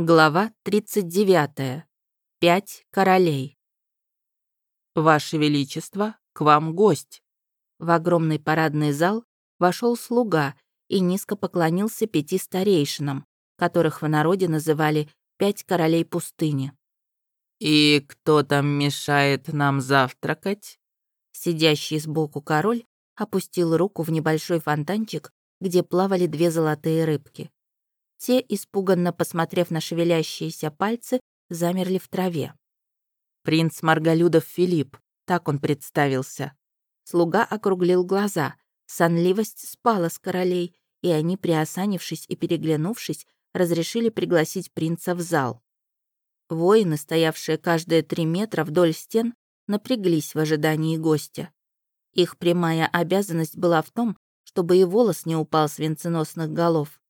Глава 39. Пять королей. «Ваше Величество, к вам гость!» В огромный парадный зал вошел слуга и низко поклонился пяти старейшинам, которых в народе называли «пять королей пустыни». «И кто там мешает нам завтракать?» Сидящий сбоку король опустил руку в небольшой фонтанчик, где плавали две золотые рыбки. Те, испуганно посмотрев на шевелящиеся пальцы, замерли в траве. «Принц Маргалюдов Филипп», так он представился. Слуга округлил глаза, сонливость спала с королей, и они, приосанившись и переглянувшись, разрешили пригласить принца в зал. Воины, стоявшие каждые три метра вдоль стен, напряглись в ожидании гостя. Их прямая обязанность была в том, чтобы и волос не упал с венценосных голов.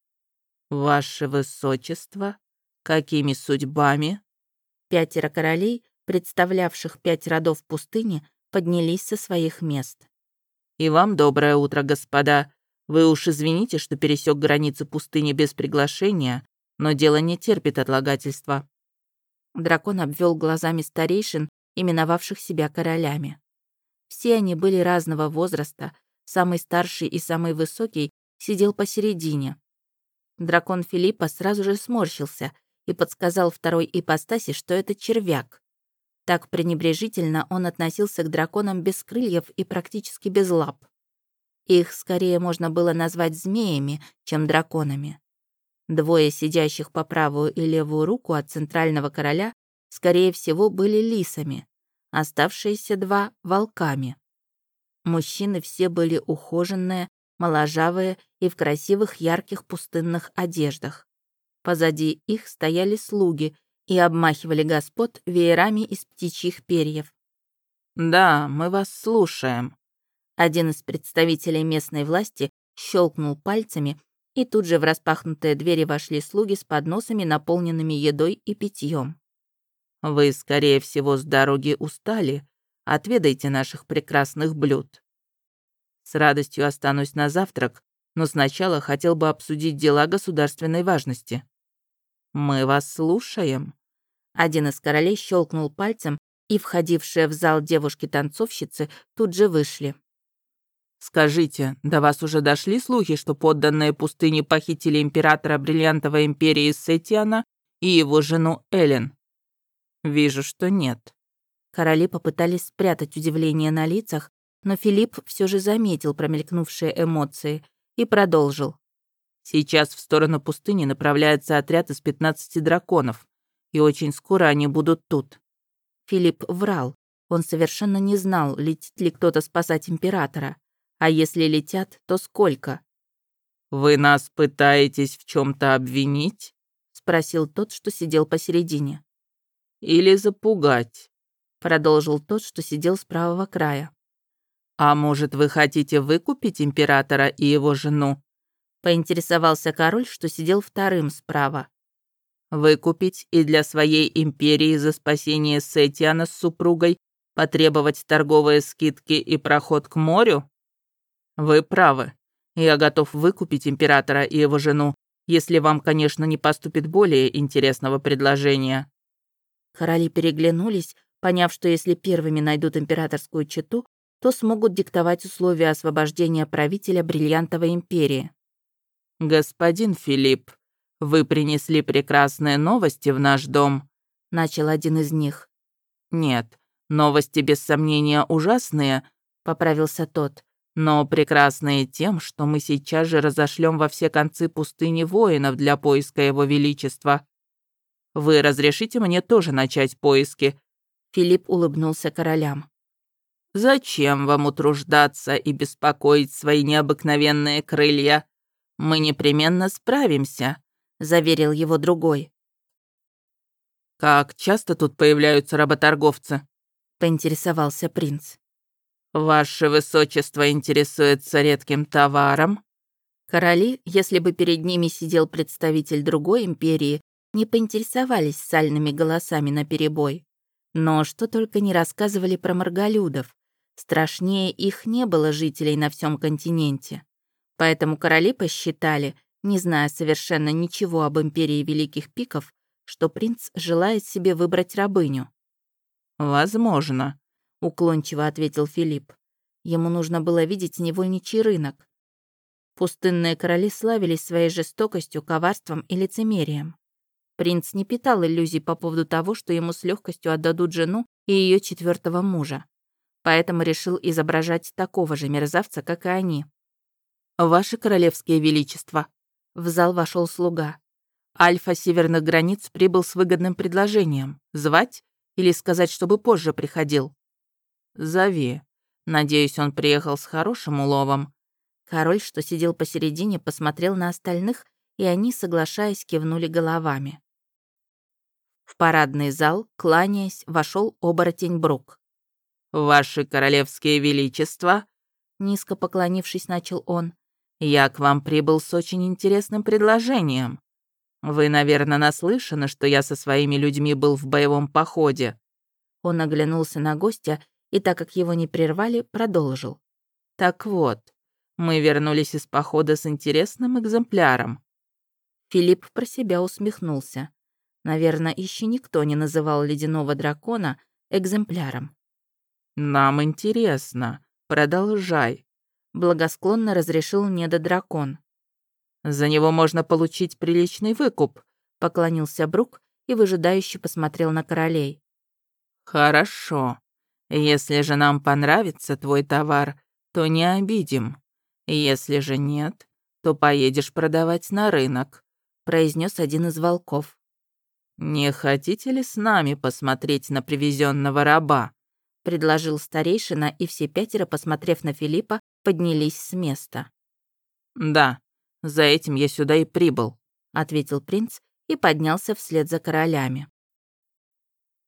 «Ваше высочество, какими судьбами?» Пятеро королей, представлявших пять родов пустыни, поднялись со своих мест. «И вам доброе утро, господа. Вы уж извините, что пересек границы пустыни без приглашения, но дело не терпит отлагательства». Дракон обвел глазами старейшин, именовавших себя королями. Все они были разного возраста, самый старший и самый высокий сидел посередине, Дракон Филиппа сразу же сморщился и подсказал второй ипостаси, что это червяк. Так пренебрежительно он относился к драконам без крыльев и практически без лап. Их скорее можно было назвать змеями, чем драконами. Двое сидящих по правую и левую руку от центрального короля, скорее всего, были лисами, оставшиеся два — волками. Мужчины все были ухоженные, моложавые и в красивых ярких пустынных одеждах. Позади их стояли слуги и обмахивали господ веерами из птичьих перьев. «Да, мы вас слушаем». Один из представителей местной власти щелкнул пальцами, и тут же в распахнутые двери вошли слуги с подносами, наполненными едой и питьем. «Вы, скорее всего, с дороги устали. Отведайте наших прекрасных блюд». С радостью останусь на завтрак, но сначала хотел бы обсудить дела государственной важности. Мы вас слушаем. Один из королей щелкнул пальцем, и входившие в зал девушки-танцовщицы тут же вышли. «Скажите, до вас уже дошли слухи, что подданные пустыни похитили императора Бриллиантовой империи Сетиана и его жену Элен?» «Вижу, что нет». Короли попытались спрятать удивление на лицах, но Филипп все же заметил промелькнувшие эмоции и продолжил. «Сейчас в сторону пустыни направляется отряд из 15 драконов, и очень скоро они будут тут». Филипп врал. Он совершенно не знал, летит ли кто-то спасать императора. А если летят, то сколько? «Вы нас пытаетесь в чем то обвинить?» — спросил тот, что сидел посередине. «Или запугать?» — продолжил тот, что сидел с правого края. «А может, вы хотите выкупить императора и его жену?» Поинтересовался король, что сидел вторым справа. «Выкупить и для своей империи за спасение Сетиана с супругой потребовать торговые скидки и проход к морю?» «Вы правы. Я готов выкупить императора и его жену, если вам, конечно, не поступит более интересного предложения». Короли переглянулись, поняв, что если первыми найдут императорскую чету, то смогут диктовать условия освобождения правителя Бриллиантовой империи. «Господин Филипп, вы принесли прекрасные новости в наш дом», — начал один из них. «Нет, новости без сомнения ужасные», — поправился тот, «но прекрасные тем, что мы сейчас же разошлем во все концы пустыни воинов для поиска его величества. Вы разрешите мне тоже начать поиски?» Филипп улыбнулся королям. Зачем вам утруждаться и беспокоить свои необыкновенные крылья? Мы непременно справимся», — заверил его другой. «Как часто тут появляются работорговцы?» — поинтересовался принц. «Ваше высочество интересуется редким товаром?» Короли, если бы перед ними сидел представитель другой империи, не поинтересовались сальными голосами наперебой. Но что только не рассказывали про марголюдов. Страшнее их не было жителей на всем континенте. Поэтому короли посчитали, не зная совершенно ничего об империи Великих Пиков, что принц желает себе выбрать рабыню. «Возможно», — уклончиво ответил Филипп. Ему нужно было видеть невольничий рынок. Пустынные короли славились своей жестокостью, коварством и лицемерием. Принц не питал иллюзий по поводу того, что ему с легкостью отдадут жену и ее четвертого мужа. Поэтому решил изображать такого же мерзавца, как и они. «Ваше королевское величество!» В зал вошел слуга. Альфа северных границ прибыл с выгодным предложением. Звать или сказать, чтобы позже приходил? Зови. Надеюсь, он приехал с хорошим уловом. Король, что сидел посередине, посмотрел на остальных, и они, соглашаясь, кивнули головами. В парадный зал, кланяясь, вошел оборотень Брук. «Ваше королевское величество!» Низко поклонившись, начал он. «Я к вам прибыл с очень интересным предложением. Вы, наверное, наслышаны, что я со своими людьми был в боевом походе». Он оглянулся на гостя и, так как его не прервали, продолжил. «Так вот, мы вернулись из похода с интересным экземпляром». Филипп про себя усмехнулся. Наверное, еще никто не называл ледяного дракона экземпляром. «Нам интересно. Продолжай», — благосклонно разрешил недодракон. «За него можно получить приличный выкуп», — поклонился Брук и выжидающе посмотрел на королей. «Хорошо. Если же нам понравится твой товар, то не обидим. Если же нет, то поедешь продавать на рынок», — произнес один из волков. «Не хотите ли с нами посмотреть на привезенного раба?» — предложил старейшина, и все пятеро, посмотрев на Филиппа, поднялись с места. «Да, за этим я сюда и прибыл», — ответил принц и поднялся вслед за королями.